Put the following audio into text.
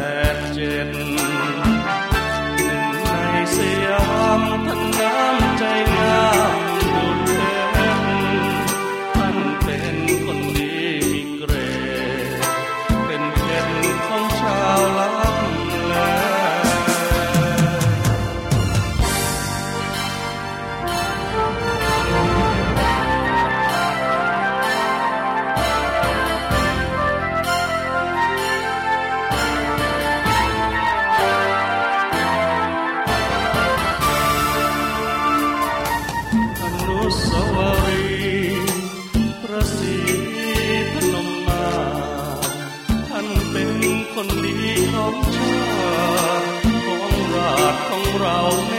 แ around.